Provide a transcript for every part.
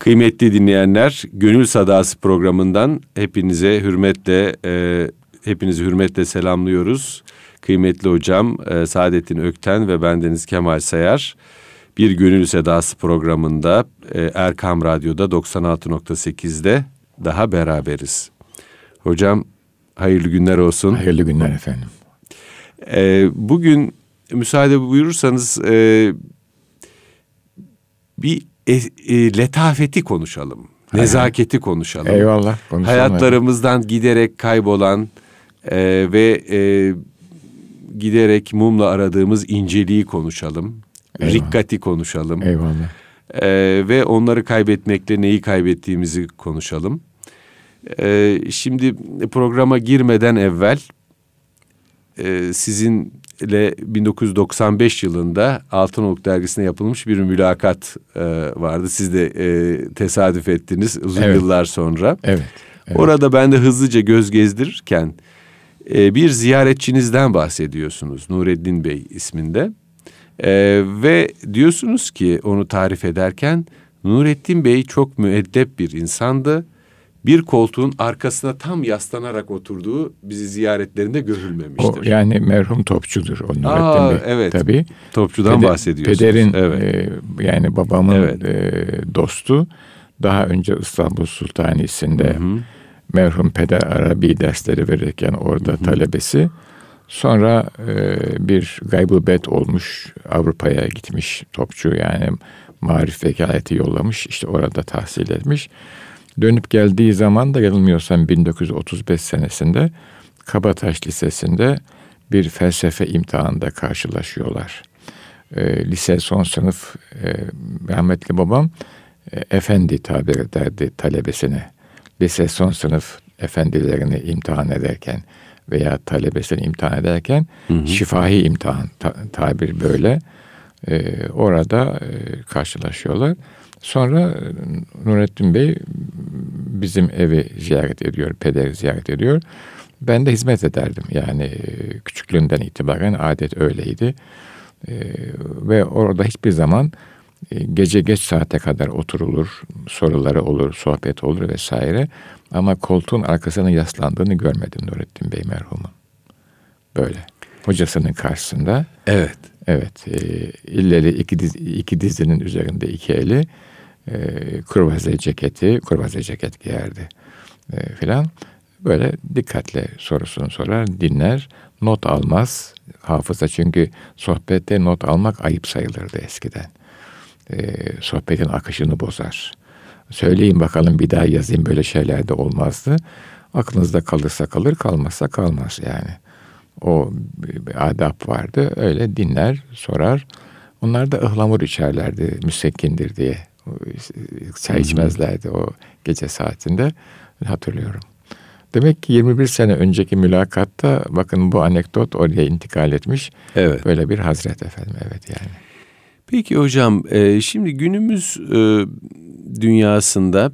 Kıymetli dinleyenler, Gönül Sadası programından hepinize hürmetle, e, hepinizi hürmetle selamlıyoruz. Kıymetli hocam e, Saadettin Ökten ve bendeniz Kemal Sayar bir Gönül Sedası programında e, Erkam Radyo'da 96.8'de daha beraberiz. Hocam hayırlı günler olsun. Hayırlı günler efendim. E, bugün müsaade buyurursanız e, bir e, e, letafeti konuşalım. Nezaketi konuşalım. Eyvallah. konuşalım. Hayatlarımızdan giderek kaybolan e, ve e, giderek mumla aradığımız inceliği konuşalım. Eyvallah. Rikkati konuşalım. Eyvallah. E, ve onları kaybetmekle neyi kaybettiğimizi konuşalım. E, şimdi programa girmeden evvel e, sizinle 1995 yılında Altınoluk dergisine yapılmış bir mülakat e, vardı. Siz de e, tesadüf ettiniz uzun Evet. yıllar sonra. Evet. evet. Orada ben de hızlıca göz gezdirirken e, bir ziyaretçinizden bahsediyorsunuz Nureddin Bey isminde. E, ve diyorsunuz ki onu tarif ederken Nurettin Bey çok müeddep bir insandı. Bir koltuğun arkasına tam yaslanarak oturduğu bizi ziyaretlerinde o görülmemiştir. yani merhum topçudur o Nurettin Bey. evet. Tabii. Topçudan Pede- bahsediyorsunuz. Pederin evet. e, yani babamın Evet. e, dostu daha önce İstanbul Sultanisi'nde merhum peder Arabi dersleri verirken orada talebesi. Sonra e, bir gaybubet olmuş Avrupa'ya gitmiş topçu yani marif vekaleti yollamış işte orada tahsil etmiş. Dönüp geldiği zaman da yanılmıyorsam 1935 senesinde Kabataş Lisesi'nde bir felsefe imtihanında karşılaşıyorlar. E, lise son sınıf e, rahmetli babam e, efendi tabir ederdi talebesine. Lise son sınıf efendilerini imtihan ederken veya talebesini imtihan ederken şifahi imtihan ta- tabir böyle. E, orada e, karşılaşıyorlar. Sonra e, Nurettin Bey bizim evi ziyaret ediyor, pederi ziyaret ediyor. Ben de hizmet ederdim. Yani e, küçüklüğümden itibaren adet öyleydi. E, ve orada hiçbir zaman gece geç saate kadar oturulur, soruları olur, sohbet olur vesaire. Ama koltuğun arkasına yaslandığını görmedim Nurettin Bey merhumun. Böyle. Hocasının karşısında Evet. Evet, e, illeli iki, diz, iki dizinin üzerinde iki eli, e, kurvaze ceketi, kurvaze ceket giyerdi e, filan. Böyle dikkatle sorusunu sorar, dinler, not almaz. Hafıza çünkü sohbette not almak ayıp sayılırdı eskiden. E, sohbetin akışını bozar. Söyleyin bakalım bir daha yazayım böyle şeyler de olmazdı. Aklınızda kalırsa kalır, kalmazsa kalmaz yani. O adap vardı. Öyle dinler, sorar. Onlar da ıhlamur içerlerdi müsekkindir diye. Çay içmezlerdi o gece saatinde. Hatırlıyorum. Demek ki 21 sene önceki mülakatta bakın bu anekdot oraya intikal etmiş. Evet. Böyle bir hazret efendim evet yani. Peki hocam, e, şimdi günümüz e, dünyasında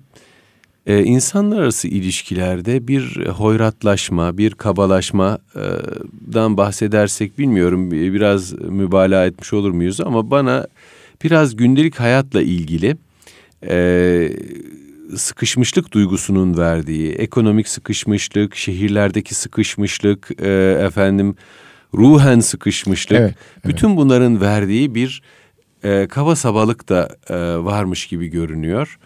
e, insanlar arası ilişkilerde bir hoyratlaşma, bir kabalaşmadan bahsedersek bilmiyorum bi- biraz mübalağa etmiş olur muyuz ama bana biraz gündelik hayatla ilgili e, sıkışmışlık duygusunun verdiği, ekonomik sıkışmışlık, şehirlerdeki sıkışmışlık, e, efendim ruhen sıkışmışlık, Evet, bütün bunların verdiği bir e, kaba sabalık da e, varmış gibi görünüyor.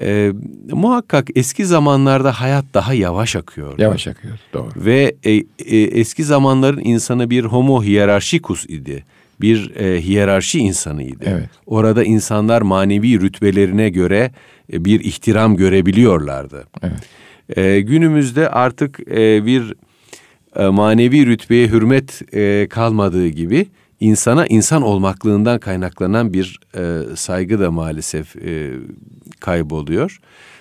E, muhakkak eski zamanlarda hayat daha yavaş akıyor. Yavaş akıyor doğru. Ve e, e, eski zamanların insanı bir homo hiyerarşikus idi. Bir e, hiyerarşi insanıydı. Evet. Orada insanlar manevi rütbelerine göre e, bir ihtiram görebiliyorlardı. Evet. E, günümüzde artık e, bir e, manevi rütbeye hürmet e, kalmadığı gibi insana insan olmaklığından kaynaklanan bir e, saygı da maalesef e, kayboluyor.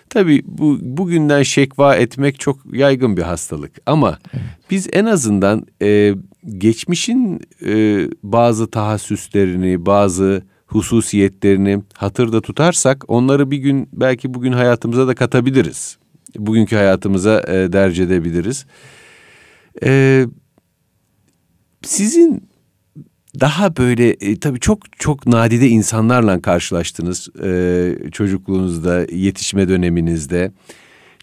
Tabii bu bugünden şekva etmek çok yaygın bir hastalık ama biz en azından e, geçmişin e, bazı tahassüslerini, bazı hususiyetlerini hatırda tutarsak onları bir gün belki bugün hayatımıza da katabiliriz. Bugünkü hayatımıza e, derc edebiliriz. E, sizin daha böyle e, tabii çok çok nadide insanlarla karşılaştınız e, çocukluğunuzda, yetişme döneminizde.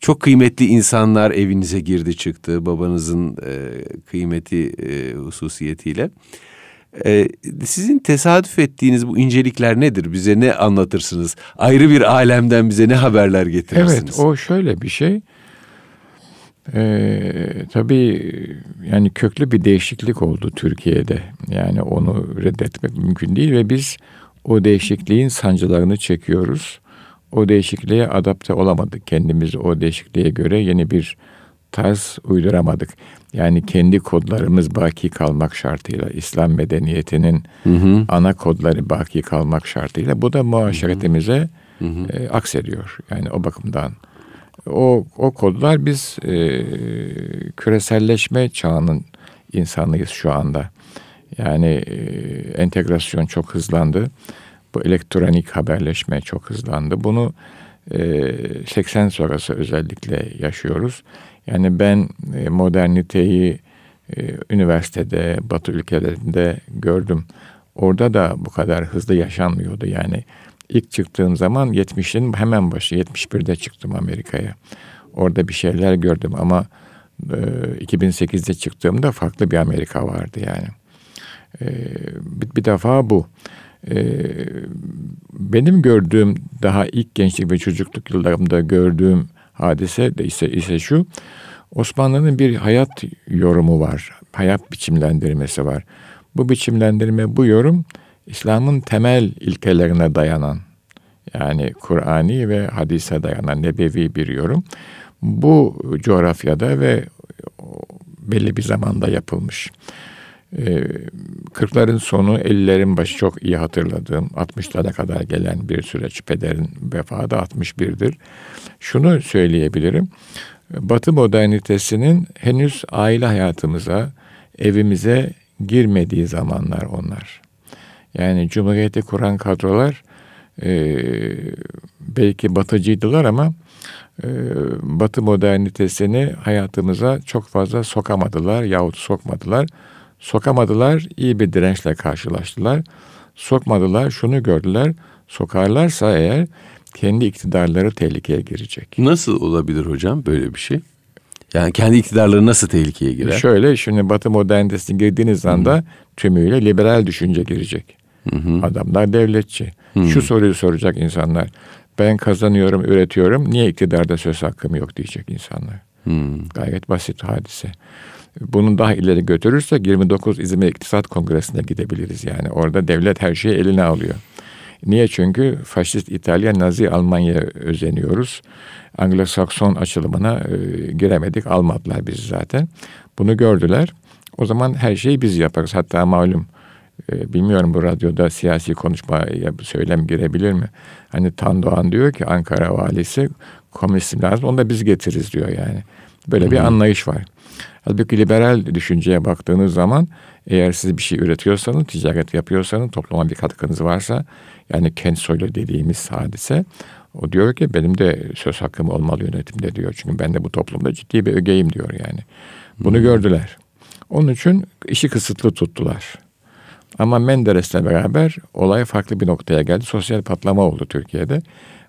Çok kıymetli insanlar evinize girdi çıktı babanızın e, kıymeti e, hususiyetiyle. E, sizin tesadüf ettiğiniz bu incelikler nedir? Bize ne anlatırsınız? Ayrı bir alemden bize ne haberler getirirsiniz? Evet o şöyle bir şey. Ee, tabii yani köklü bir değişiklik oldu Türkiye'de. Yani onu reddetmek mümkün değil ve biz o değişikliğin sancılarını çekiyoruz. O değişikliğe adapte olamadık. Kendimizi o değişikliğe göre yeni bir tarz uyduramadık. Yani kendi kodlarımız baki kalmak şartıyla, İslam medeniyetinin hı hı. ana kodları baki kalmak şartıyla bu da muaşeretimize hı hı. E, aksediyor. Yani o bakımdan o, o kodlar biz e, küreselleşme çağının insanıyız şu anda. Yani e, entegrasyon çok hızlandı. Bu elektronik haberleşme çok hızlandı. Bunu e, 80 sonrası özellikle yaşıyoruz. Yani ben e, moderniteyi e, üniversitede, Batı ülkelerinde gördüm. Orada da bu kadar hızlı yaşanmıyordu. Yani ilk çıktığım zaman 70'in hemen başı 71'de çıktım Amerika'ya. Orada bir şeyler gördüm ama e, 2008'de çıktığımda farklı bir Amerika vardı yani. E, bir, bir defa bu. E, benim gördüğüm daha ilk gençlik ve çocukluk yıllarımda gördüğüm hadise de ise, ise şu. Osmanlı'nın bir hayat yorumu var. Hayat biçimlendirmesi var. Bu biçimlendirme, bu yorum İslam'ın temel ilkelerine dayanan yani Kur'ani ve hadise dayanan nebevi bir yorum. Bu coğrafyada ve belli bir zamanda yapılmış. 40'ların ee, sonu 50'lerin başı çok iyi hatırladığım 60'lara kadar gelen bir süreç. Pederin vefatı 61'dir. Şunu söyleyebilirim. Batı modernitesinin henüz aile hayatımıza, evimize girmediği zamanlar onlar. Yani Cumhuriyeti kuran kadrolar e, belki batıcıydılar ama e, batı modernitesini hayatımıza çok fazla sokamadılar yahut sokmadılar. Sokamadılar, iyi bir dirençle karşılaştılar. Sokmadılar, şunu gördüler, sokarlarsa eğer kendi iktidarları tehlikeye girecek. Nasıl olabilir hocam böyle bir şey? Yani kendi iktidarları nasıl tehlikeye girer? Şöyle şimdi Batı modernitesine girdiğiniz anda Hı. tümüyle liberal düşünce girecek. Hı hı. Adamlar devletçi. Hı. Şu soruyu soracak insanlar. Ben kazanıyorum, üretiyorum. Niye iktidarda söz hakkım yok diyecek insanlar. Hı. Gayet basit hadise. Bunun daha ileri götürürsek 29 İzmir İktisat Kongresi'ne gidebiliriz yani. Orada devlet her şeyi eline alıyor. Niye? Çünkü faşist İtalya, Nazi Almanya özeniyoruz. Anglo-Sakson açılımına e, giremedik, almadılar bizi zaten. Bunu gördüler. O zaman her şeyi biz yaparız. Hatta malum e, bilmiyorum bu radyoda siyasi konuşma söylem girebilir mi? Hani Tan Doğan diyor ki Ankara valisi komünizm lazım onu da biz getiririz diyor yani. Böyle Hı-hı. bir anlayış var. Halbuki liberal düşünceye baktığınız zaman eğer siz bir şey üretiyorsanız, ticaret yapıyorsanız, topluma bir katkınız varsa yani kent soylu dediğimiz hadise o diyor ki benim de söz hakkım olmalı yönetimde diyor. Çünkü ben de bu toplumda ciddi bir ögeyim diyor yani. Bunu hmm. gördüler. Onun için işi kısıtlı tuttular. Ama Menderes'le beraber olay farklı bir noktaya geldi. Sosyal patlama oldu Türkiye'de.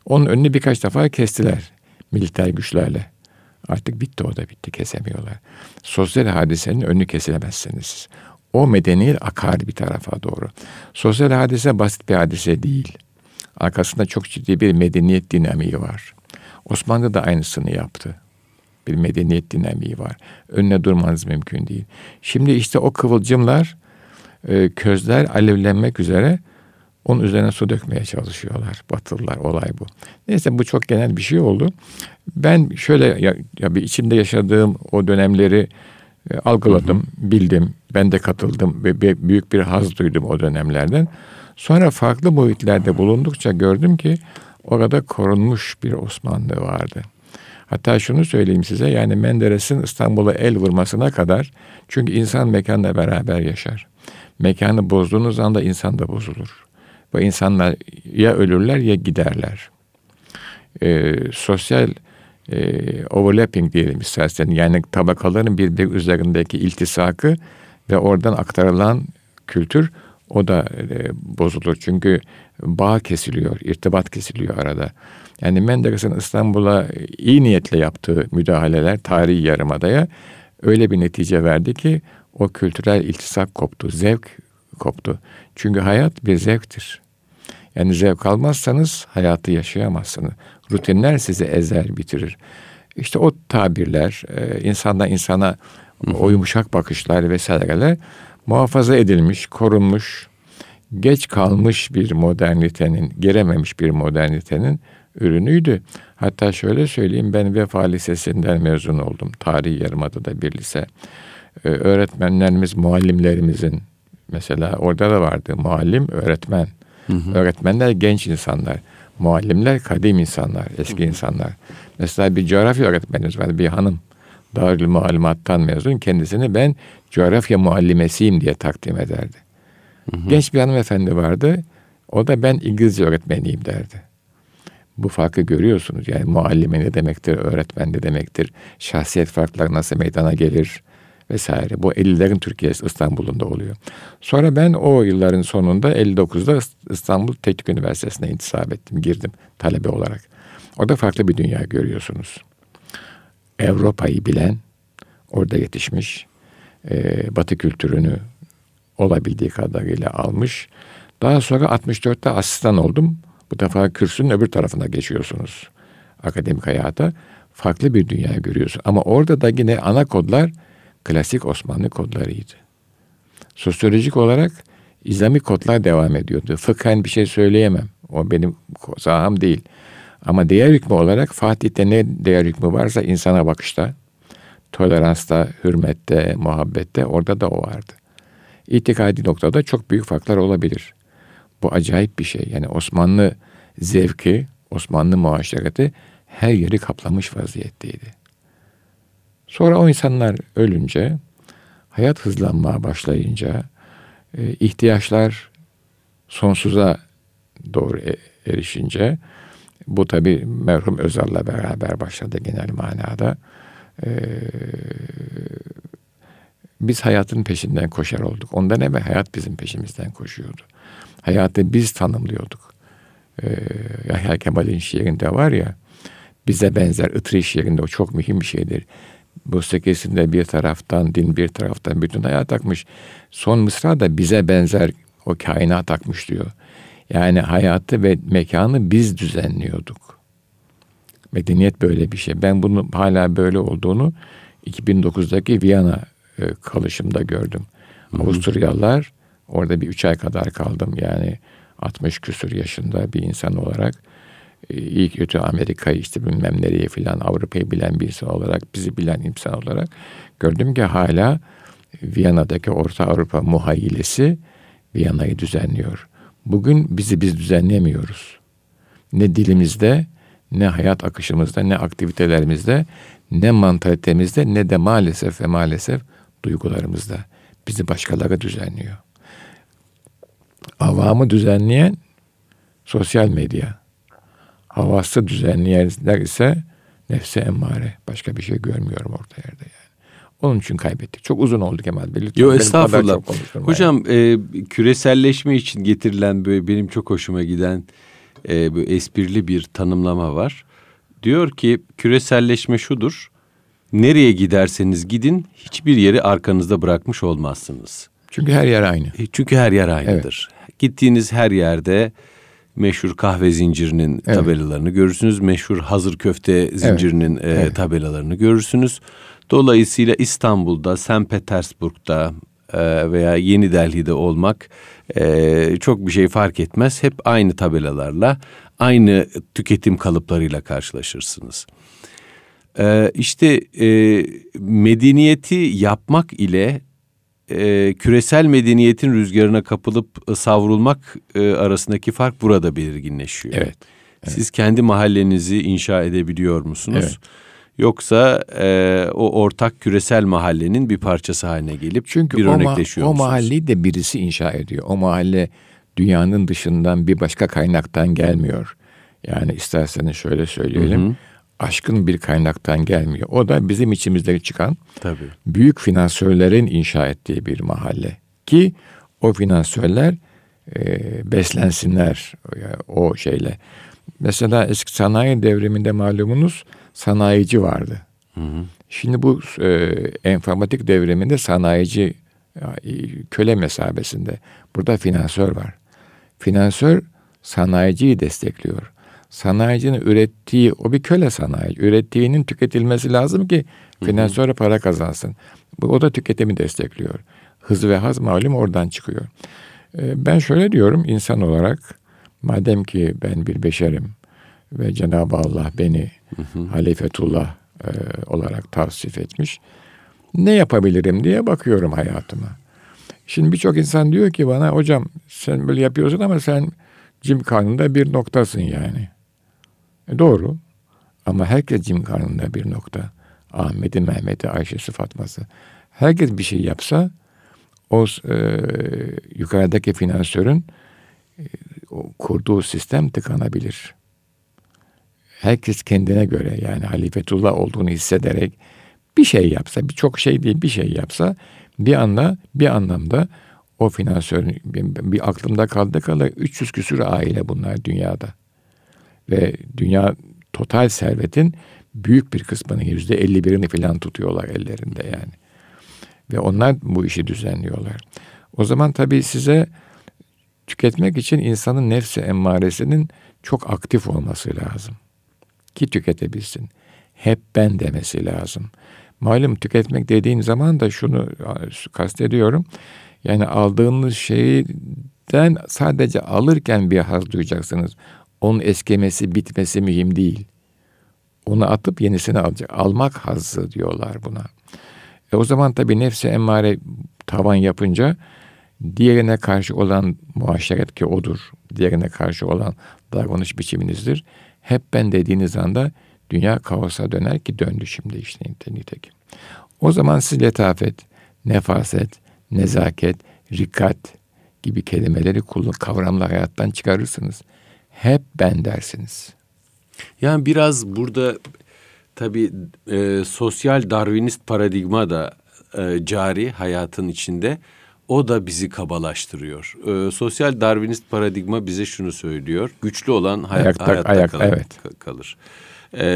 Onun önünü birkaç defa kestiler militer güçlerle. Artık bitti o da bitti kesemiyorlar. Sosyal hadisenin önünü kesilemezsiniz. O medeniyet akar bir tarafa doğru. Sosyal hadise basit bir hadise değil. Arkasında çok ciddi bir medeniyet dinamiği var. Osmanlı da aynısını yaptı. Bir medeniyet dinamiği var. Önüne durmanız mümkün değil. Şimdi işte o kıvılcımlar, e, közler alevlenmek üzere onun üzerine su dökmeye çalışıyorlar. Batılılar olay bu. Neyse bu çok genel bir şey oldu. Ben şöyle ya, ya bir içimde yaşadığım o dönemleri e, algıladım, hı hı. bildim. Ben de katıldım ve bir, büyük bir haz duydum o dönemlerden. Sonra farklı boyutlarda bulundukça gördüm ki orada korunmuş bir Osmanlı vardı. Hatta şunu söyleyeyim size yani Menderes'in İstanbul'a el vurmasına kadar çünkü insan mekanla beraber yaşar. Mekanı bozduğunuz anda insan da bozulur. Bu insanlar ya ölürler ya giderler. Ee, sosyal e, overlapping diyelim istersen yani tabakaların birbiri üzerindeki iltisakı ve oradan aktarılan kültür O da e, bozulur çünkü bağ kesiliyor, irtibat kesiliyor arada. Yani Menderes'in İstanbul'a iyi niyetle yaptığı müdahaleler tarihi yarımadaya öyle bir netice verdi ki o kültürel iltisak koptu, zevk koptu. Çünkü hayat bir zevktir. Yani zevk almazsanız hayatı yaşayamazsınız. Rutinler sizi ezer, bitirir. İşte o tabirler, e, insanda insana o yumuşak bakışlar vesaireler muhafaza edilmiş, korunmuş, geç kalmış bir modernitenin, girememiş bir modernitenin ürünüydü. Hatta şöyle söyleyeyim ben Vefa Lisesi'nden mezun oldum. Tarih Yarımada'da bir lise. Ee, öğretmenlerimiz, muallimlerimizin mesela orada da vardı muallim, öğretmen. Hı hı. Öğretmenler genç insanlar. Muallimler kadim insanlar, eski hı hı. insanlar. Mesela bir coğrafya öğretmenimiz var, bir hanım. Darül Muallimat'tan mezun. Kendisini ben coğrafya muallimesiyim diye takdim ederdi. Hı hı. Genç bir hanımefendi vardı. O da ben İngilizce öğretmeniyim derdi. Bu farkı görüyorsunuz. Yani muallime ne demektir, öğretmen ne demektir, şahsiyet farkları nasıl meydana gelir vesaire. Bu 50'lerin Türkiye'si İstanbul'unda oluyor. Sonra ben o yılların sonunda 59'da İstanbul Teknik Üniversitesi'ne intisap ettim, girdim talebe olarak. Orada farklı bir dünya görüyorsunuz. Avrupa'yı bilen, orada yetişmiş, e, Batı kültürünü olabildiği kadarıyla almış. Daha sonra 64'te asistan oldum. Bu defa kürsünün öbür tarafına geçiyorsunuz akademik hayata. Farklı bir dünya görüyorsun. Ama orada da yine ana kodlar klasik Osmanlı kodlarıydı. Sosyolojik olarak İslami kodlar devam ediyordu. Fıkhen bir şey söyleyemem. O benim saham değil. Ama değer hükmü olarak Fatih'te ne değer hükmü varsa insana bakışta, toleransta, hürmette, muhabbette orada da o vardı. İtikadi noktada çok büyük farklar olabilir. Bu acayip bir şey. Yani Osmanlı zevki, Osmanlı muaşeratı her yeri kaplamış vaziyetteydi. Sonra o insanlar ölünce, hayat hızlanmaya başlayınca, e, ihtiyaçlar sonsuza doğru e, erişince, bu tabi merhum Özal'la beraber başladı genel manada. Ee, biz hayatın peşinden koşar olduk. Ondan evvel hayat bizim peşimizden koşuyordu. Hayatı biz tanımlıyorduk. Ee, Yahya Kemal'in şiirinde var ya, bize benzer ıtri şiirinde o çok mühim bir şeydir. Bu sekesinde bir taraftan din bir taraftan bütün hayat akmış. Son mısra da bize benzer o kainat akmış diyor. Yani hayatı ve mekanı biz düzenliyorduk. Medeniyet böyle bir şey. Ben bunu hala böyle olduğunu 2009'daki Viyana e, kalışımda gördüm. Hı hı. Avusturyalılar orada bir üç ay kadar kaldım. Yani 60 küsur yaşında bir insan olarak ilk kötü Amerika'yı işte bilmem nereye filan Avrupa'yı bilen bir insan olarak bizi bilen insan olarak gördüm ki hala Viyana'daki Orta Avrupa muhayyilesi Viyana'yı düzenliyor. Bugün bizi biz düzenlemiyoruz. Ne dilimizde, ne hayat akışımızda, ne aktivitelerimizde, ne mantalitemizde, ne de maalesef ve maalesef duygularımızda. Bizi başkaları düzenliyor. Avamı düzenleyen sosyal medya. Havası düzenleyenler ise nefse emmare. Başka bir şey görmüyorum orta yerde yani. Onun için kaybettik. Çok uzun oldu Kemal Bey. Lütfen Yo estağfurullah. Hocam e, küreselleşme için getirilen böyle benim çok hoşuma giden e, böyle esprili bir tanımlama var. Diyor ki küreselleşme şudur. Nereye giderseniz gidin hiçbir yeri arkanızda bırakmış olmazsınız. Çünkü her yer aynı. E, çünkü her yer aynıdır. Evet. Gittiğiniz her yerde meşhur kahve zincirinin evet. tabelalarını görürsünüz. Meşhur hazır köfte zincirinin evet. E, evet. tabelalarını görürsünüz. Dolayısıyla İstanbul'da, St. Petersburg'da e, veya Yeni Delhi'de olmak e, çok bir şey fark etmez. Hep aynı tabelalarla, aynı tüketim kalıplarıyla karşılaşırsınız. E, işte medeniyeti yapmak ile küresel medeniyetin rüzgarına kapılıp savrulmak arasındaki fark burada belirginleşiyor. Evet. evet. Siz kendi mahallenizi inşa edebiliyor musunuz? Evet. Yoksa e, o ortak küresel mahallenin bir parçası haline gelip Çünkü bir o örnekleşiyor ma- o mahalleyi de birisi inşa ediyor. O mahalle dünyanın dışından bir başka kaynaktan gelmiyor. Yani isterseniz şöyle söyleyelim. Hı hı. Aşkın bir kaynaktan gelmiyor. O da bizim içimizde çıkan Tabii. büyük finansörlerin inşa ettiği bir mahalle. Ki o finansörler e, beslensinler o şeyle. Mesela eski sanayi devriminde malumunuz sanayici vardı. Hı hı. Şimdi bu e, enformatik devriminde sanayici köle mesabesinde. Burada finansör var. Finansör sanayiciyi destekliyor. Sanayicinin ürettiği, o bir köle sanayi. Ürettiğinin tüketilmesi lazım ki finansör para kazansın. Bu, o da tüketimi destekliyor. Hız ve haz malum oradan çıkıyor. Ee, ben şöyle diyorum insan olarak madem ki ben bir beşerim ve Cenab-ı Allah beni halifetullah e, olarak tavsif etmiş. Ne yapabilirim diye bakıyorum hayatıma. Şimdi birçok insan diyor ki bana hocam sen böyle yapıyorsun ama sen cim karnında bir noktasın yani. E doğru. Ama herkes cim karnında bir nokta. Ahmet'i, Mehmet'i, Ayşe'si, Fatma'sı. Herkes bir şey yapsa o e, yukarıdaki finansörün e, kurduğu sistem tıkanabilir. Herkes kendine göre yani halifetullah olduğunu hissederek bir şey yapsa, birçok şey değil bir şey yapsa bir anda bir anlamda o finansörün bir, bir aklımda kaldı kala 300 küsur aile bunlar dünyada. Ve dünya total servetin büyük bir kısmını yüzde 51'ini falan tutuyorlar ellerinde yani. Ve onlar bu işi düzenliyorlar. O zaman tabii size tüketmek için insanın nefsi emmaresinin çok aktif olması lazım. Ki tüketebilsin. Hep ben demesi lazım. Malum tüketmek dediğin zaman da şunu kastediyorum. Yani aldığınız şeyden sadece alırken bir haz duyacaksınız. Onun eskemesi, bitmesi mühim değil. Onu atıp yenisini alacak. Almak hazzı diyorlar buna. E o zaman tabii nefsi emmare tavan yapınca diğerine karşı olan muaşeret ki odur. Diğerine karşı olan davranış biçiminizdir. Hep ben dediğiniz anda dünya kaosa döner ki döndü şimdi işte nitekim. O zaman siz letafet, nefaset, nezaket, rikat gibi kelimeleri kullan, kavramlar hayattan çıkarırsınız. Hep ben dersiniz. Yani biraz burada tabii e, sosyal darwinist paradigma da e, cari hayatın içinde. O da bizi kabalaştırıyor. E, sosyal darwinist paradigma bize şunu söylüyor. Güçlü olan hayat, Ayakta, hayatta ayak, kalır. Evet. kalır. E,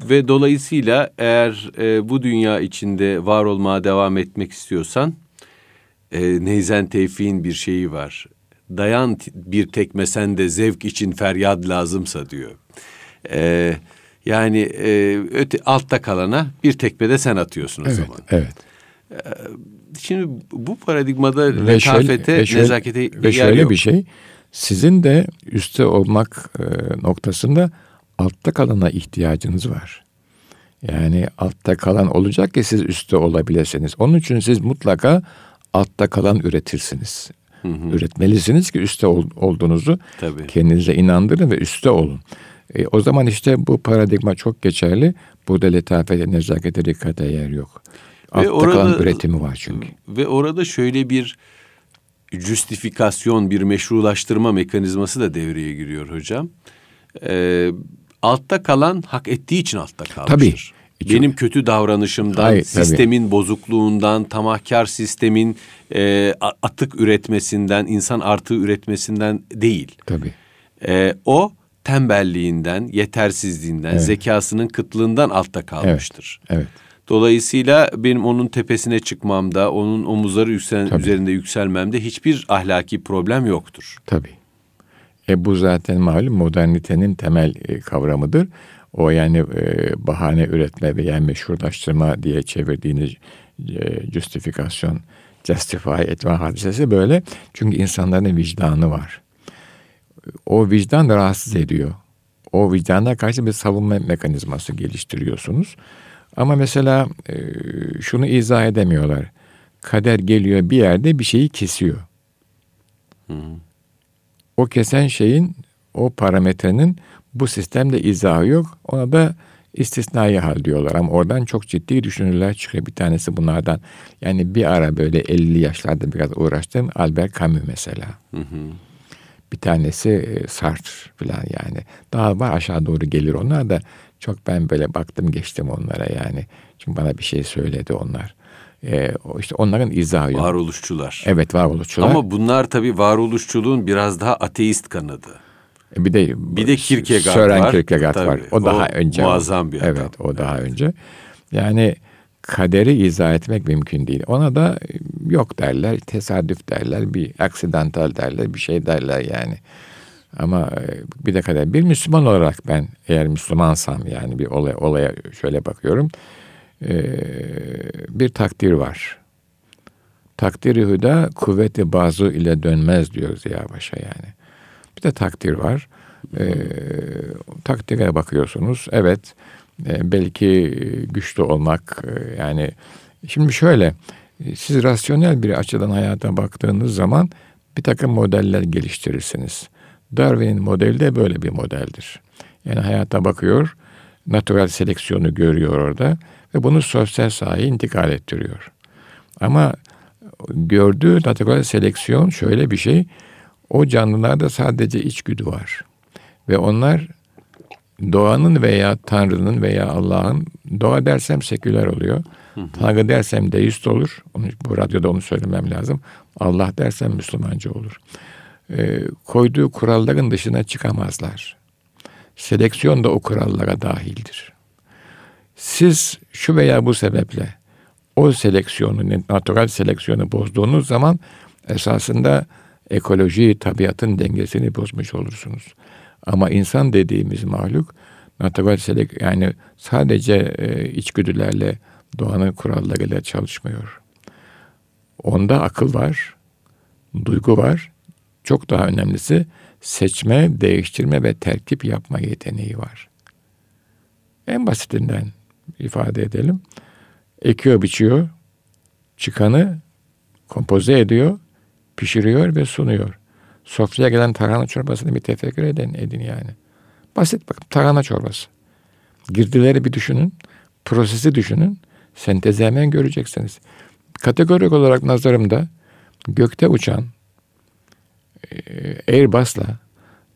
ve dolayısıyla eğer e, bu dünya içinde var olmaya devam etmek istiyorsan e, Neyzen Tevfik'in bir şeyi var. Dayan bir tekme de zevk için feryat lazımsa diyor. E, yani e, öte altta kalana bir tekme de sen atıyorsun o evet, zaman. Evet. E, şimdi bu paradigmada ve letafete, şöyle, ve şöyle, nezakete ve şöyle yok. bir şey. Sizin de üstte olmak e, noktasında altta kalana ihtiyacınız var. Yani altta kalan olacak ki siz üstte olabilirsiniz. Onun için siz mutlaka altta kalan üretirsiniz. Hı hı. Üretmelisiniz ki üstte ol, olduğunuzu Tabii. kendinize inandırın ve üstte olun. E, o zaman işte bu paradigma çok geçerli. Burada letafete, nezakete, dikkate yer yok. Altta orada, kalan üretimi var çünkü. Ve orada şöyle bir justifikasyon, bir meşrulaştırma mekanizması da devreye giriyor hocam. Ee, altta kalan hak ettiği için altta kalmıştır. Benim kötü davranışımdan, Hayır, sistemin tabii. bozukluğundan, tamahkar sistemin e, atık üretmesinden, insan artığı üretmesinden değil. Tabii. E, o tembelliğinden, yetersizliğinden, evet. zekasının kıtlığından altta kalmıştır. Evet. evet. Dolayısıyla benim onun tepesine çıkmamda, onun omuzları yüksel, üzerinde yükselmemde hiçbir ahlaki problem yoktur. Tabii. E bu zaten malum modernitenin temel e, kavramıdır. O yani e, bahane üretme veya meşhurlaştırma diye çevirdiğiniz e, justifikasyon, justify etme hadisesi böyle. Çünkü insanların vicdanı var. O vicdan da rahatsız ediyor. O vicdana karşı bir savunma mekanizması geliştiriyorsunuz. Ama mesela e, şunu izah edemiyorlar. Kader geliyor bir yerde bir şeyi kesiyor. Hı o kesen şeyin, o parametrenin bu sistemde izahı yok. Ona da istisnai hal diyorlar ama oradan çok ciddi düşünürler çıkıyor. Bir tanesi bunlardan. Yani bir ara böyle 50 yaşlarda biraz uğraştım. Albert Camus mesela. Hı hı. Bir tanesi e, Sartre falan yani. Daha var aşağı doğru gelir onlar da çok ben böyle baktım geçtim onlara yani. Çünkü bana bir şey söyledi onlar. E, işte onların izahı yok. Varoluşçular. Evet varoluşçular. Ama bunlar tabii varoluşçuluğun biraz daha ateist kanadı. Bir de bir de Kierkegaard Sören var. Kierkegaard Tabii, var. O, o daha önce. muazzam bir adam. Evet, o daha önce. Yani kaderi izah etmek mümkün değil. Ona da yok derler, tesadüf derler, bir aksidantal derler, bir şey derler yani. Ama e, bir de kader. Bir Müslüman olarak ben eğer Müslümansam yani bir olay, olaya şöyle bakıyorum. Bir takdir var. Takdiri hüda kuvveti bazı ile dönmez diyor Ziya Paşa yani. De takdir var. Ee, takdire bakıyorsunuz. Evet e, belki güçlü olmak e, yani şimdi şöyle siz rasyonel bir açıdan hayata baktığınız zaman bir takım modeller geliştirirsiniz. Darwin'in modeli de böyle bir modeldir. Yani hayata bakıyor, natural seleksiyonu görüyor orada ve bunu sosyal sahaya intikal ettiriyor. Ama gördüğü natural seleksiyon şöyle bir şey, o canlılarda sadece içgüdü var. Ve onlar doğanın veya Tanrı'nın veya Allah'ın, doğa dersem seküler oluyor. Tanrı dersem deist olur. Onu, bu radyoda onu söylemem lazım. Allah dersem Müslümanca olur. E, koyduğu kuralların dışına çıkamazlar. Seleksiyon da o kurallara dahildir. Siz şu veya bu sebeple o seleksiyonu, natural seleksiyonu bozduğunuz zaman esasında ekoloji, tabiatın dengesini bozmuş olursunuz. Ama insan dediğimiz mahluk natural selek yani sadece e, içgüdülerle doğanın kurallarıyla çalışmıyor. Onda akıl var, duygu var. Çok daha önemlisi seçme, değiştirme ve tertip yapma yeteneği var. En basitinden ifade edelim. Ekiyor, biçiyor, çıkanı kompoze ediyor, pişiriyor ve sunuyor. Sofraya gelen tarhana çorbasını bir tefekkür edin, edin yani. Basit bakın tarhana çorbası. Girdileri bir düşünün, prosesi düşünün, sentezi hemen göreceksiniz. Kategorik olarak nazarımda gökte uçan e, Airbus'la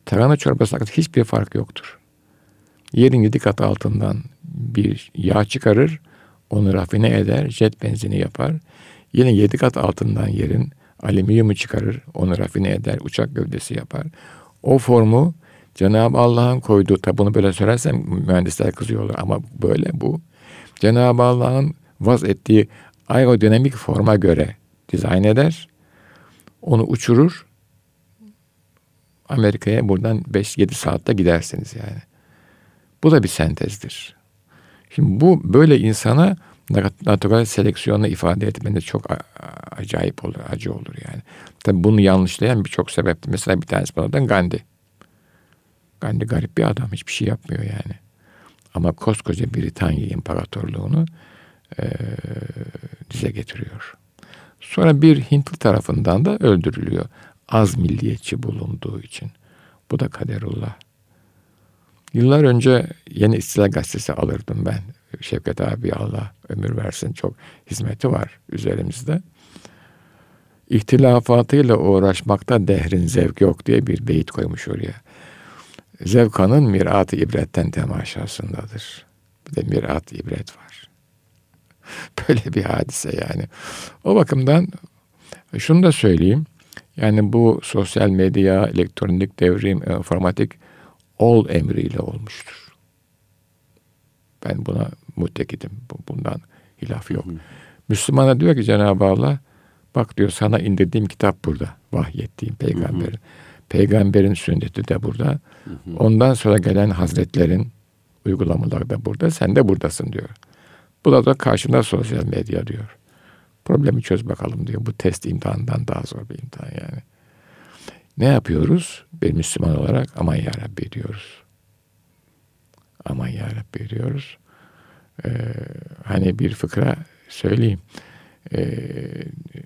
tarhana çorbası hakkında hiçbir fark yoktur. Yerin yedi kat altından bir yağ çıkarır, onu rafine eder, jet benzini yapar. Yine yedi kat altından yerin alüminyumu çıkarır, onu rafine eder, uçak gövdesi yapar. O formu Cenab-ı Allah'ın koyduğu, tabi bunu böyle söylersem mühendisler kızıyorlar ama böyle bu. Cenab-ı Allah'ın vaz ettiği aerodinamik forma göre dizayn eder. Onu uçurur. Amerika'ya buradan 5-7 saatte gidersiniz yani. Bu da bir sentezdir. Şimdi bu böyle insana natural seleksiyonu ifade etmeniz çok acayip olur, acı olur yani. Tabii bunu yanlışlayan birçok sebep. Mesela bir tanesi bunlardan Gandhi. Gandhi garip bir adam, hiçbir şey yapmıyor yani. Ama koskoca Britanya İmparatorluğunu e, dize getiriyor. Sonra bir Hintli tarafından da öldürülüyor. Az milliyetçi bulunduğu için. Bu da kaderullah. Yıllar önce Yeni İstiklal Gazetesi alırdım ben. Şevket abi Allah ömür versin çok hizmeti var üzerimizde. İhtilafatıyla uğraşmakta dehrin zevk yok diye bir beyit koymuş oraya. Zevkanın mirat-ı ibretten temaşasındadır. Bir de mirat-ı ibret var. Böyle bir hadise yani. O bakımdan şunu da söyleyeyim. Yani bu sosyal medya, elektronik devrim, informatik ol emriyle olmuştur. Ben buna mutekidim. Bundan hilaf yok. Hı hı. Müslümana diyor ki Cenab-ı Allah bak diyor sana indirdiğim kitap burada. Vahyettiğim peygamberin. Hı hı. Peygamberin sünneti de burada. Hı hı. Ondan sonra gelen hazretlerin uygulamaları da burada. Sen de buradasın diyor. Bu da, da karşında sosyal medya diyor. Problemi çöz bakalım diyor. Bu test imtihanından daha zor bir imtihan yani. Ne yapıyoruz? Bir Müslüman olarak aman ya Rabbi diyoruz. Aman ya Rabbi diyoruz. Ee, hani bir fıkra söyleyeyim. Ee,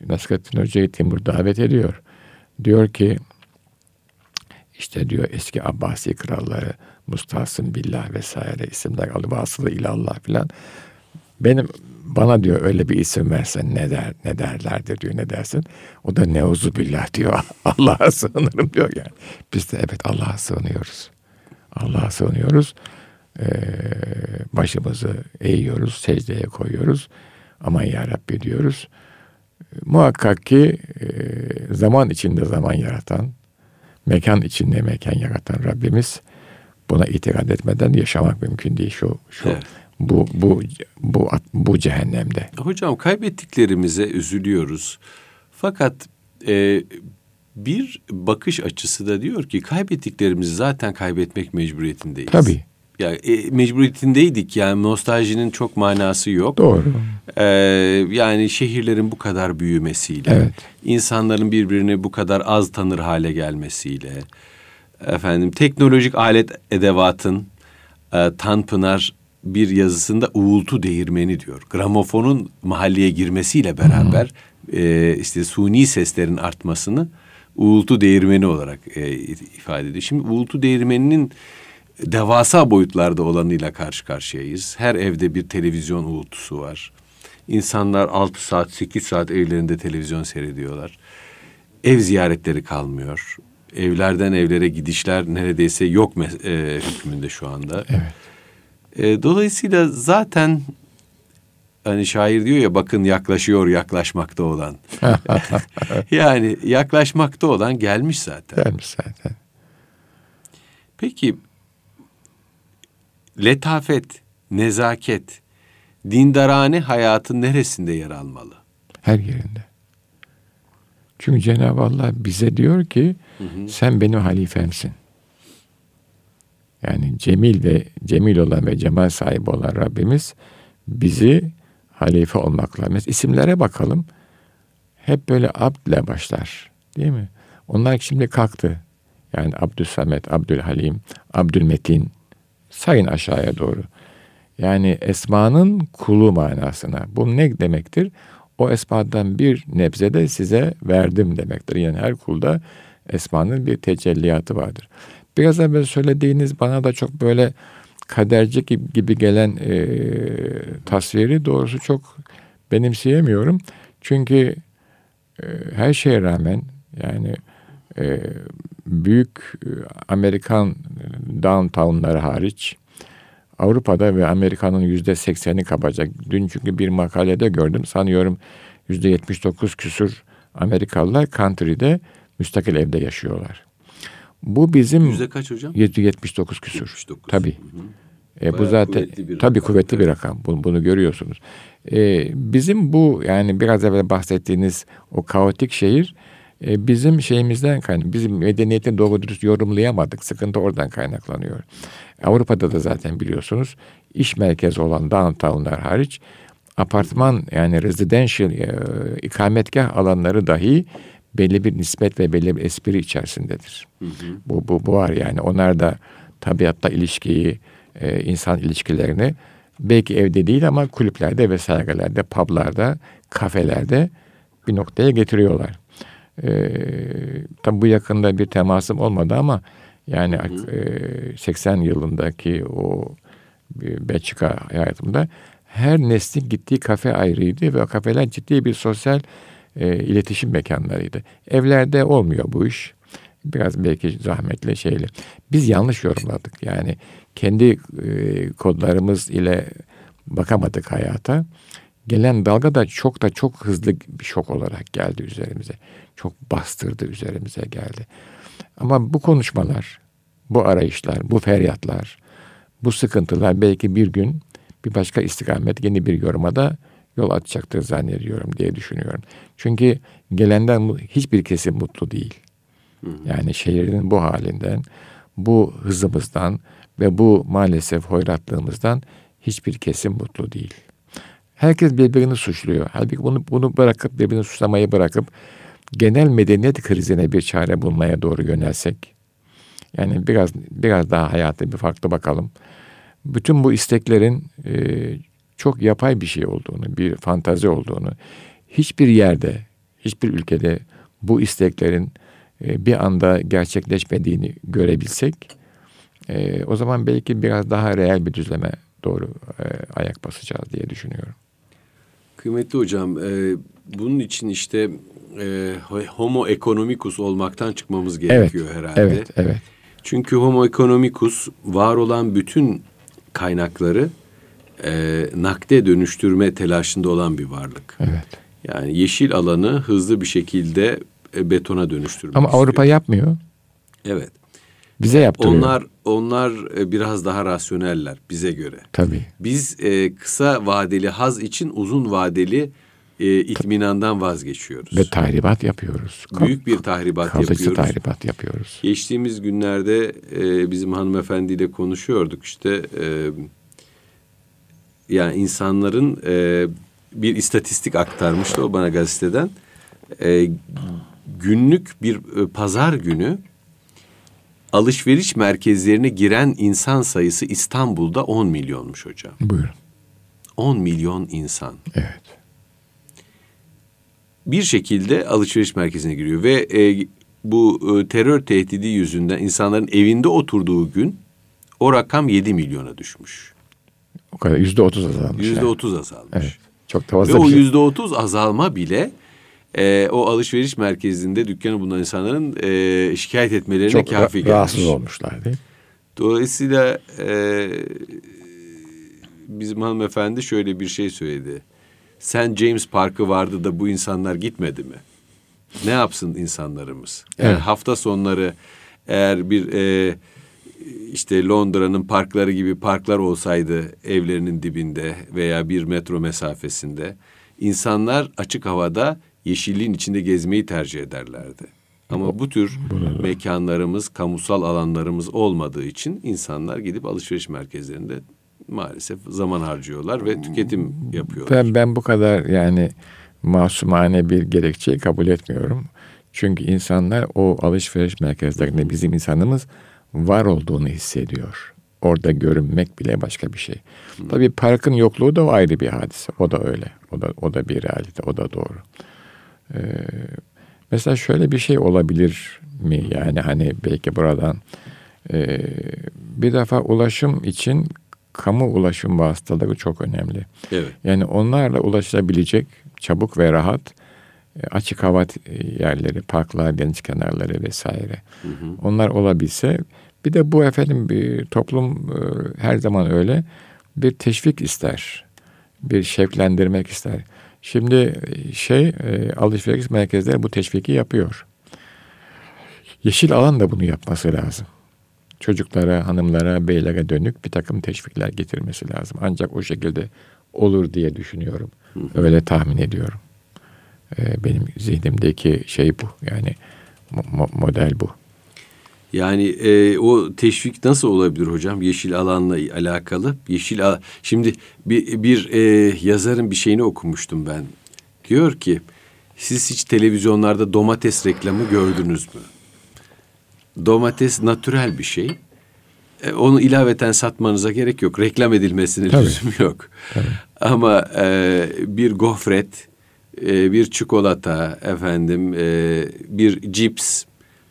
Nasrettin Hoca'yı Timur davet ediyor. Diyor ki işte diyor eski Abbasi kralları Mustasım Billah vesaire isimler alıbasılı ilallah filan. Benim bana diyor öyle bir isim versen ne der ne derlerdir diyor ne dersin? O da neuzu billah diyor. Allah'a sığınırım diyor yani. Biz de evet Allah'a sığınıyoruz. Allah'a sığınıyoruz. Ee, başımızı eğiyoruz, secdeye koyuyoruz. aman ya Rabbi diyoruz. Muhakkak ki e, zaman içinde zaman yaratan, mekan içinde mekan yaratan Rabbimiz buna itikad etmeden yaşamak mümkün değil şu şu evet. bu bu bu bu cehennemde. Hocam kaybettiklerimize üzülüyoruz. Fakat e, bir bakış açısı da diyor ki kaybettiklerimizi zaten kaybetmek mecburiyetindeyiz. Tabii. Yani e, mecburiyetindeydik yani nostaljinin çok manası yok. Doğru. Ee, yani şehirlerin bu kadar büyümesiyle, evet. insanların birbirini bu kadar az tanır hale gelmesiyle, efendim teknolojik alet edevatın e, Tanpınar bir yazısında uğultu değirmeni diyor. Gramofonun mahalleye girmesiyle beraber e, işte suni seslerin artmasını uğultu değirmeni olarak e, ifade ediyor. Şimdi uğultu değirmeninin devasa boyutlarda olanıyla karşı karşıyayız. Her evde bir televizyon uğultusu var. İnsanlar 6 saat, 8 saat evlerinde televizyon seyrediyorlar. Ev ziyaretleri kalmıyor. Evlerden evlere gidişler neredeyse yok e, hükmünde şu anda. Evet. E, dolayısıyla zaten hani şair diyor ya bakın yaklaşıyor yaklaşmakta olan. yani yaklaşmakta olan gelmiş zaten. Gelmiş zaten. Peki letafet, nezaket, dindarane hayatın neresinde yer almalı? Her yerinde. Çünkü Cenab-ı Allah bize diyor ki hı hı. sen benim halifemsin. Yani cemil ve cemil olan ve cemal sahibi olan Rabbimiz bizi halife olmakla. Mesela isimlere bakalım. Hep böyle abdle başlar. Değil mi? Onlar şimdi kalktı. Yani Abdülsamet, Abdülhalim, Abdülmetin, sayın aşağıya doğru. Yani esmanın kulu manasına. Bu ne demektir? O esmadan bir nebze de size verdim demektir. Yani her kulda esmanın bir tecelliyatı vardır. Biraz evvel söylediğiniz bana da çok böyle kaderci gibi gelen e, tasviri doğrusu çok benimseyemiyorum. Çünkü e, her şeye rağmen yani e, büyük e, Amerikan downtownları hariç Avrupa'da ve Amerika'nın yüzde sekseni kabaca. Dün çünkü bir makalede gördüm. Sanıyorum yüzde yetmiş dokuz küsur Amerikalılar country'de müstakil evde yaşıyorlar. Bu bizim yüzde kaç hocam? Yüzde yetmiş dokuz küsur. 79. Tabii. E, bu zaten kuvvetli tabii rakam. kuvvetli bir rakam. Bunu, bunu görüyorsunuz. E, bizim bu yani biraz evvel bahsettiğiniz o kaotik şehir e, bizim şeyimizden kaynak. Bizim medeniyeti doğru dürüst yorumlayamadık. Sıkıntı oradan kaynaklanıyor. Avrupa'da da zaten biliyorsunuz iş merkezi olan downtownlar hariç apartman yani residential e, ikametgah alanları dahi belli bir nispet ve belli bir espri içerisindedir. Hı hı. Bu, bu, bu var yani. Onlar da tabiatla ilişkiyi, e, insan ilişkilerini belki evde değil ama kulüplerde vesairelerde, publarda, kafelerde bir noktaya getiriyorlar. E, tabi bu yakında bir temasım olmadı ama yani E, 80 yılındaki o Belçika hayatımda her neslin gittiği kafe ayrıydı ve o kafeler ciddi bir sosyal e, iletişim mekanlarıydı. Evlerde olmuyor bu iş. Biraz belki zahmetli şeyle. Biz yanlış yorumladık. Yani kendi e, kodlarımız ile bakamadık hayata. Gelen dalga da çok da çok hızlı bir şok olarak geldi üzerimize. Çok bastırdı üzerimize geldi. Ama bu konuşmalar, bu arayışlar, bu feryatlar, bu sıkıntılar belki bir gün bir başka istikamet yeni bir yoruma da yol açacaktır zannediyorum diye düşünüyorum. Çünkü gelenden hiçbir kesim mutlu değil. Yani şehrin bu halinden, bu hızımızdan ve bu maalesef hoyratlığımızdan hiçbir kesim mutlu değil. Herkes birbirini suçluyor. Halbuki bunu, bunu bırakıp birbirini suçlamayı bırakıp genel medeniyet krizine bir çare bulmaya doğru yönelsek. Yani biraz biraz daha hayata bir farklı bakalım. Bütün bu isteklerin e, çok yapay bir şey olduğunu, bir fantazi olduğunu, hiçbir yerde, hiçbir ülkede bu isteklerin e, bir anda gerçekleşmediğini görebilsek, e, o zaman belki biraz daha reel bir düzleme doğru e, ayak basacağız diye düşünüyorum. Kıymetli hocam, bunun için işte homo economicus olmaktan çıkmamız gerekiyor evet, herhalde. Evet, evet. Çünkü homo economicus var olan bütün kaynakları e, nakde dönüştürme telaşında olan bir varlık. Evet. Yani yeşil alanı hızlı bir şekilde e, betona dönüştürmek Ama istiyor. Avrupa yapmıyor. Evet. Bize yaptırıyor. Onlar onlar e, biraz daha rasyoneller bize göre. Tabii. Biz e, kısa vadeli haz için uzun vadeli e, itminandan vazgeçiyoruz. Ve tahribat yapıyoruz. Büyük bir tahribat kalıcı yapıyoruz. tahribat yapıyoruz. Geçtiğimiz günlerde e, bizim hanımefendiyle konuşuyorduk işte e, yani insanların e, bir istatistik aktarmıştı o bana gazeteden E, günlük bir e, pazar günü alışveriş merkezlerine giren insan sayısı İstanbul'da 10 milyonmuş hocam. Buyurun. 10 milyon insan Evet. Bir şekilde alışveriş merkezine giriyor ve e, bu e, terör tehdidi yüzünden insanların evinde oturduğu gün o rakam 7 milyona düşmüş. O kadar yüzde otuz azalmış. Yüzde yani. otuz azalmış. Evet. Çok da Ve fazla o bir şey. yüzde otuz azalma bile e, o alışveriş merkezinde dükkanı bulunan insanların e, şikayet etmelerine Çok kafi ra- gelmiş. rahatsız olmuşlar değil mi? Dolayısıyla e, bizim hanımefendi şöyle bir şey söyledi. Sen James Park'ı vardı da bu insanlar gitmedi mi? Ne yapsın insanlarımız? Yani Evet. hafta sonları eğer bir e, işte Londra'nın parkları gibi parklar olsaydı evlerinin dibinde veya bir metro mesafesinde insanlar açık havada yeşilliğin içinde gezmeyi tercih ederlerdi. Ama bu tür mekanlarımız, kamusal alanlarımız olmadığı için insanlar gidip alışveriş merkezlerinde maalesef zaman harcıyorlar ve tüketim yapıyorlar. Ben, ben bu kadar yani masumane bir gerekçeyi kabul etmiyorum. Çünkü insanlar o alışveriş merkezlerinde bizim insanımız var olduğunu hissediyor. Orada görünmek bile başka bir şey. Tabii parkın yokluğu da ayrı bir hadise. O da öyle. O da o da bir realite. O da doğru. Ee, mesela şöyle bir şey olabilir mi? Yani hani belki buradan e, bir defa ulaşım için kamu ulaşım vasıtaları çok önemli. Evet. Yani onlarla ulaşılabilecek çabuk ve rahat e, açık hava e, yerleri, parklar, deniz kenarları vesaire. Onlar olabilse bir de bu efendim bir toplum e, her zaman öyle bir teşvik ister. Bir şevklendirmek ister. Şimdi e, şey e, alışveriş merkezleri bu teşviki yapıyor. Yeşil alan da bunu yapması lazım. Çocuklara, hanımlara, beylere dönük bir takım teşvikler getirmesi lazım. Ancak o şekilde olur diye düşünüyorum. Öyle tahmin ediyorum. Ee, benim zihnimdeki şey bu. Yani mo- model bu. Yani e, o teşvik nasıl olabilir hocam yeşil alanla alakalı? Yeşil al şimdi bir, bir e, yazarın bir şeyini okumuştum ben. Diyor ki siz hiç televizyonlarda domates reklamı gördünüz mü? Domates natürel bir şey. E, onu ilaveten satmanıza gerek yok. Reklam edilmesine Tabii. lüzum yok. Ama e, bir gofret, e, bir çikolata, efendim, e, bir cips,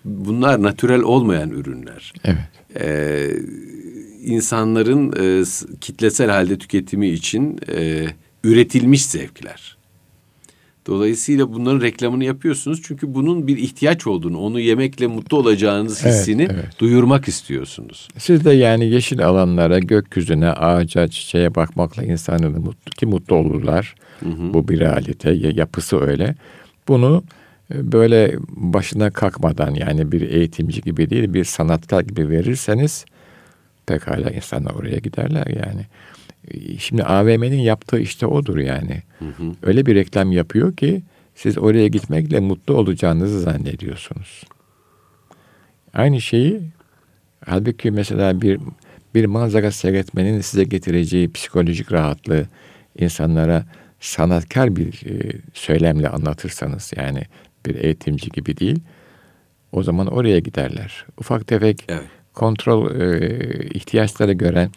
bunlar natürel olmayan ürünler. Evet. E, insanların e, kitlesel halde tüketimi için e, üretilmiş zevkler. Dolayısıyla bunların reklamını yapıyorsunuz çünkü bunun bir ihtiyaç olduğunu, onu yemekle mutlu olacağınız Evet, hissini evet. duyurmak istiyorsunuz. Siz de yani yeşil alanlara, gökyüzüne, ağaca, çiçeğe bakmakla insanların mutlu, ki mutlu olurlar. Bu bir realite, ya- yapısı öyle. Bunu e, böyle başına kalkmadan yani bir eğitimci gibi değil bir sanatkar gibi verirseniz pekala insanlar oraya giderler yani. Şimdi AVM'nin yaptığı işte odur yani. Öyle bir reklam yapıyor ki siz oraya gitmekle mutlu olacağınızı zannediyorsunuz. Aynı şeyi halbuki mesela bir bir manzara seyretmenin size getireceği psikolojik rahatlığı insanlara sanatkar bir e, söylemle anlatırsanız yani bir eğitimci gibi değil o zaman oraya giderler. Ufak tefek Evet. kontrol e, ihtiyaçları gören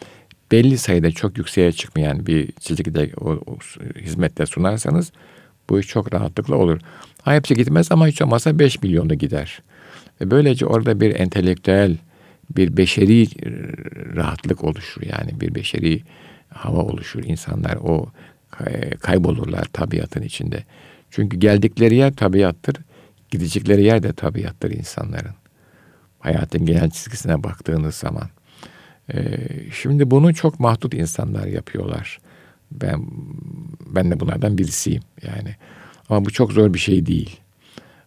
belli sayıda çok yükseğe çıkmayan bir çizgide o, o hizmette sunarsanız bu iş çok rahatlıkla olur. Ha hepsi gitmez ama hiç olmazsa 5 milyonu gider. Ve böylece orada bir entelektüel, bir beşeri e, rahatlık oluşur. Yani bir beşeri hava oluşur. İnsanlar o kay- kaybolurlar tabiatın içinde. Çünkü geldikleri yer tabiattır. Gidecekleri yer de tabiattır insanların. Hayatın genel çizgisine baktığınız zaman. Ee, şimdi bunu çok mahdut insanlar yapıyorlar. Ben ben de bunlardan birisiyim yani. Ama bu çok zor bir şey değil.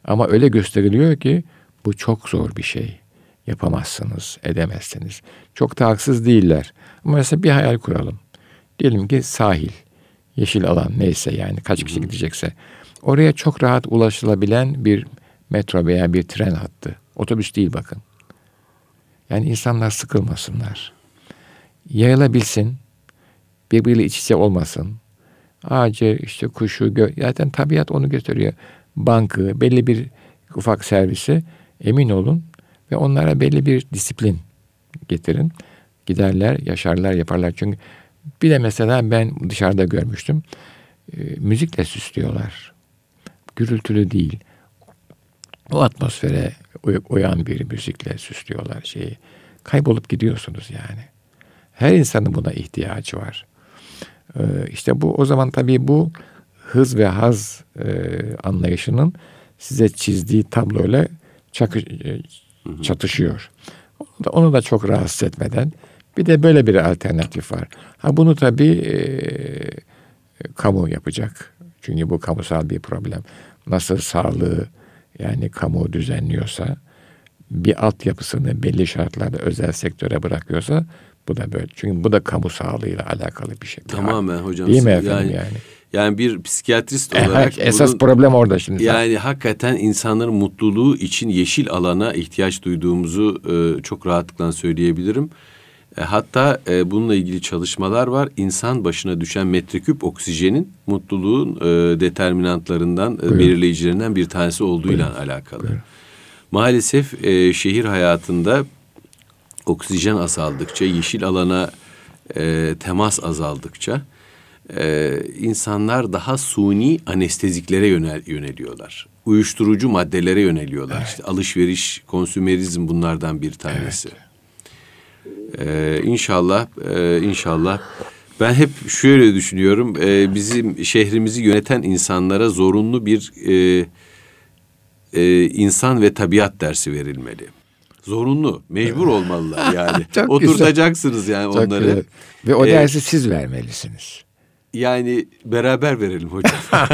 Ama öyle gösteriliyor ki bu çok zor bir şey. Yapamazsınız, edemezsiniz. Çok da haksız değiller. Ama mesela bir hayal kuralım. Diyelim ki sahil, yeşil alan neyse yani kaç kişi gidecekse. Oraya çok rahat ulaşılabilen bir metro veya bir tren hattı. Otobüs değil bakın. Yani insanlar sıkılmasınlar. Yayılabilsin. Birbiriyle iç içe olmasın. Ağacı, işte kuşu, gö- zaten tabiat onu gösteriyor. Bankı, belli bir ufak servisi emin olun ve onlara belli bir disiplin getirin. Giderler, yaşarlar, yaparlar. Çünkü bir de mesela ben dışarıda görmüştüm. E, müzikle süslüyorlar. Gürültülü değil. O atmosfere uyan bir müzikle süslüyorlar şeyi. Kaybolup gidiyorsunuz yani. Her insanın buna ihtiyacı var. Ee, işte bu o zaman tabii bu hız ve haz e, anlayışının size çizdiği tabloyla çakı, e, çatışıyor. Onu da, onu da çok rahatsız etmeden bir de böyle bir alternatif var. Ha bunu tabii e, kamu yapacak. Çünkü bu kamusal bir problem. Nasıl sağlığı yani kamu düzenliyorsa bir altyapısını belli şartlarda özel sektöre bırakıyorsa bu da böyle. Çünkü bu da kamu sağlığıyla alakalı bir şey. Tamamen hocam. Değil mi efendim yani? yani? Yani bir psikiyatrist E, olarak esas bunun- problem orada şimdi. Yani hakikaten insanların mutluluğu için yeşil alana ihtiyaç duyduğumuzu e, çok rahatlıkla söyleyebilirim. E, hatta e, bununla ilgili çalışmalar var. İnsan başına düşen metreküp oksijenin mutluluğun e, determinantlarından, e, Buyurun. belirleyicilerinden bir tanesi olduğuyla alakalı. Maalesef e, şehir hayatında oksijen azaldıkça, yeşil alana e, temas azaldıkça e, insanlar daha suni anesteziklere yönel, yöneliyorlar. Uyuşturucu maddelere yöneliyorlar. İşte alışveriş, konsümerizm bunlardan bir tanesi. Ee, inşallah, e, inşallah. Ben hep şöyle düşünüyorum. e, bizim şehrimizi yöneten insanlara zorunlu bir e, e, insan ve tabiat dersi verilmeli. Zorunlu, mecbur olmalılar yani. Çok Oturtacaksınız yani Çok onları. güzel. Ve o Ee, dersi siz vermelisiniz. Yani beraber verelim hocam.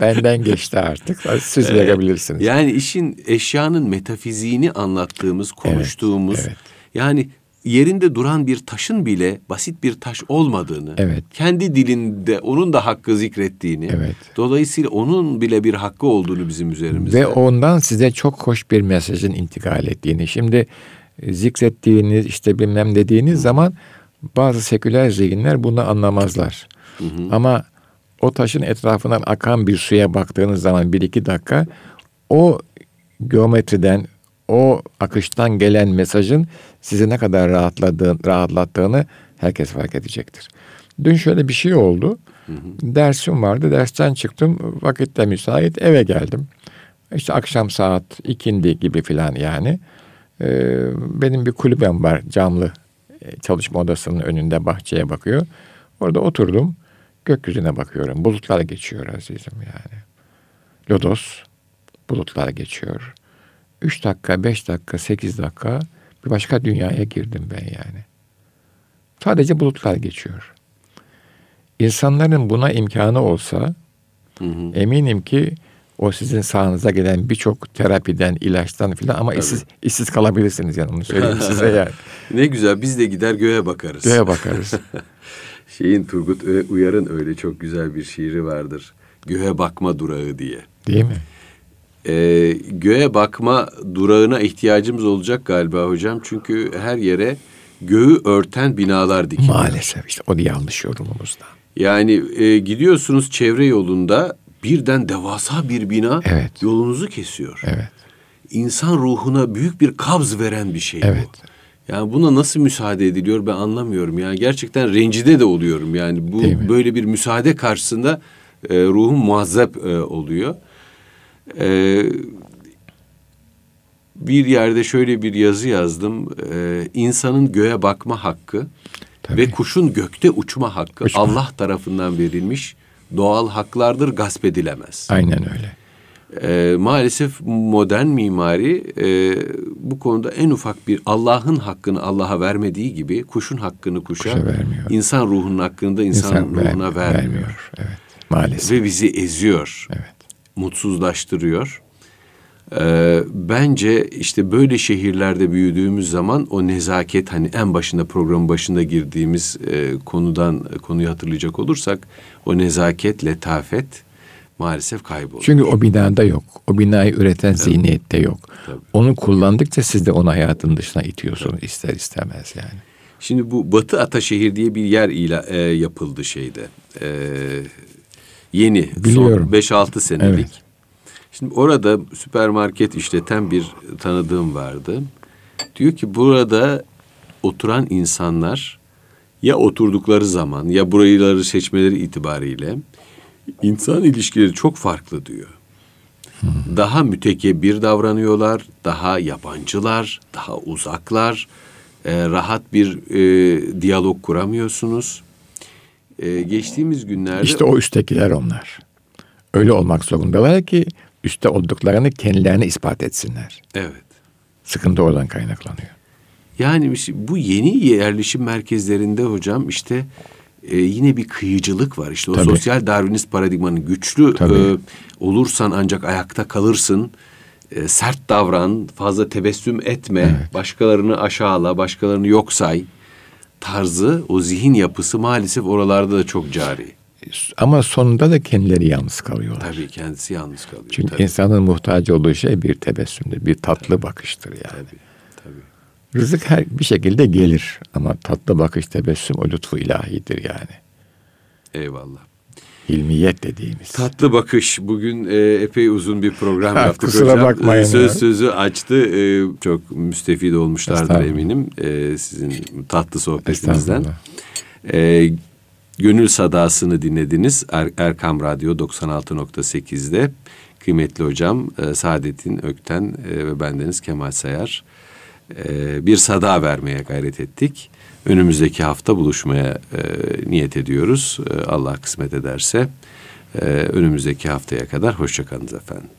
Benden geçti artık. Siz verebilirsiniz. Yani işin eşyanın metafiziğini anlattığımız, konuştuğumuz evet. yani yerinde duran bir taşın bile basit bir taş olmadığını, Evet. kendi dilinde onun da hakkı zikrettiğini, Evet. dolayısıyla onun bile bir hakkı olduğunu bizim üzerimizde. Ve ondan size çok hoş bir mesajın intikal ettiğini. Şimdi e, zikrettiğiniz işte bilmem dediğiniz zaman bazı seküler zihinler bunu anlamazlar. Ama o taşın etrafından akan bir suya baktığınız zaman bir iki dakika o geometriden o akıştan gelen mesajın sizi ne kadar rahatladığını, rahatlattığını herkes fark edecektir. Dün şöyle bir şey oldu. Dersim vardı. Dersten çıktım. Vakitte müsait eve geldim. İşte akşam saat ikindi gibi filan yani. Ee, benim bir kulübem var camlı. e, Çalışma odasının önünde bahçeye bakıyor. Orada oturdum. Gökyüzüne bakıyorum. Bulutlar geçiyor azizim yani. Lodos bulutlar geçiyor. Üç dakika, beş dakika, sekiz dakika bir başka dünyaya girdim ben yani. Sadece bulutlar geçiyor. İnsanların buna imkanı olsa Hı hı. eminim ki o sizin sağınıza gelen birçok terapiden, ilaçtan filan ama işsiz, işsiz kalabilirsiniz yani onu söyleyeyim size yani. Ne güzel biz de gider göğe bakarız. Göğe bakarız. Şeyin Turgut Uyar'ın öyle çok güzel bir şiiri vardır. Göğe bakma durağı diye. Değil mi? Ee, göğe bakma durağına ihtiyacımız olacak galiba hocam. Çünkü her yere göğü örten binalar dikiliyor. Maalesef işte o yanlış yorumumuzda. Yani e, gidiyorsunuz çevre yolunda birden devasa bir bina Evet. yolunuzu kesiyor. Evet. İnsan ruhuna büyük bir kabz veren bir şey Evet. bu. Yani buna nasıl müsaade ediliyor ben anlamıyorum. Yani gerçekten rencide de oluyorum. Yani bu böyle bir müsaade karşısında e, ruhum muazzep e, oluyor. E, bir yerde şöyle bir yazı yazdım. E, insanın göğe bakma hakkı Tabii. ve kuşun gökte uçma hakkı Uçma. Allah tarafından verilmiş doğal haklardır gasp edilemez. Aynen öyle. E, maalesef modern mimari e, bu konuda en ufak bir Allah'ın hakkını Allah'a vermediği gibi kuşun hakkını kuşa, Kuşa vermiyor. insan ruhunun hakkını da insan, İnsan ruhuna ver- vermiyor. Evet. Maalesef. Ve bizi eziyor, Evet. Mutsuzlaştırıyor. Ee, bence işte böyle şehirlerde büyüdüğümüz zaman o nezaket hani en başında programın başında girdiğimiz e, konudan konuyu hatırlayacak olursak o nezaket, letafet maalesef kayboluyor. Çünkü o binada yok. O binayı üreten zihniyette yok. Tabii. Onu kullandıkça siz de onu hayatın dışına itiyorsunuz ister istemez yani. Şimdi bu Batı Ataşehir diye bir yer ila, e, yapıldı şeyde. E, yeni. Biliyorum. Son 5-6 senelik. Evet. Şimdi orada süpermarket işleten bir tanıdığım vardı. Diyor ki burada oturan insanlar ya oturdukları zaman ya burayıları seçmeleri itibariyle insan ilişkileri çok farklı diyor. Daha mütekebbir davranıyorlar, daha yabancılar, daha uzaklar, e, rahat bir e, diyalog kuramıyorsunuz. E, geçtiğimiz günlerde İşte o üsttekiler onlar. Öyle olmak zorundalar ki üstte olduklarını kendilerine ispat etsinler. evet. Sıkıntı oradan kaynaklanıyor. Yani işte bu yeni yerleşim merkezlerinde hocam işte e, yine bir kıyıcılık var. İşte o Tabii. sosyal Darwinist paradigmanın güçlü e, olursan ancak ayakta kalırsın. E, sert davran, fazla tebessüm etme, başkalarını aşağıla, başkalarını yok say tarzı, o zihin yapısı maalesef oralarda da çok cari. Ama sonunda da kendileri yalnız kalıyorlar. Tabii kendisi yalnız kalıyor. Çünkü tabii, insanın muhtaç olduğu şey bir tebessümdür, bir tatlı bakıştır yani. tabii, tabii. Rızık her bir şekilde gelir ama tatlı bakış, tebessüm o lütfu ilahidir yani. Eyvallah. Hilmiyet dediğimiz. Tatlı bakış. Bugün e, epey uzun bir program Ha, yaptık kusura hocam. bakmayın E, Söz ya. sözü açtı. E, çok müstefid olmuşlardır eminim. E, sizin tatlı sohbetinizden. E, Gönül Sadası'nı dinlediniz. Er- Erkam Radyo 96.8'de. Kıymetli hocam e, Saadettin Ökten e, ve bendeniz Kemal Sayar. E, bir sada vermeye gayret ettik. Önümüzdeki hafta buluşmaya e, niyet ediyoruz. E, Allah kısmet ederse. E, önümüzdeki haftaya kadar hoşçakalınız efendim.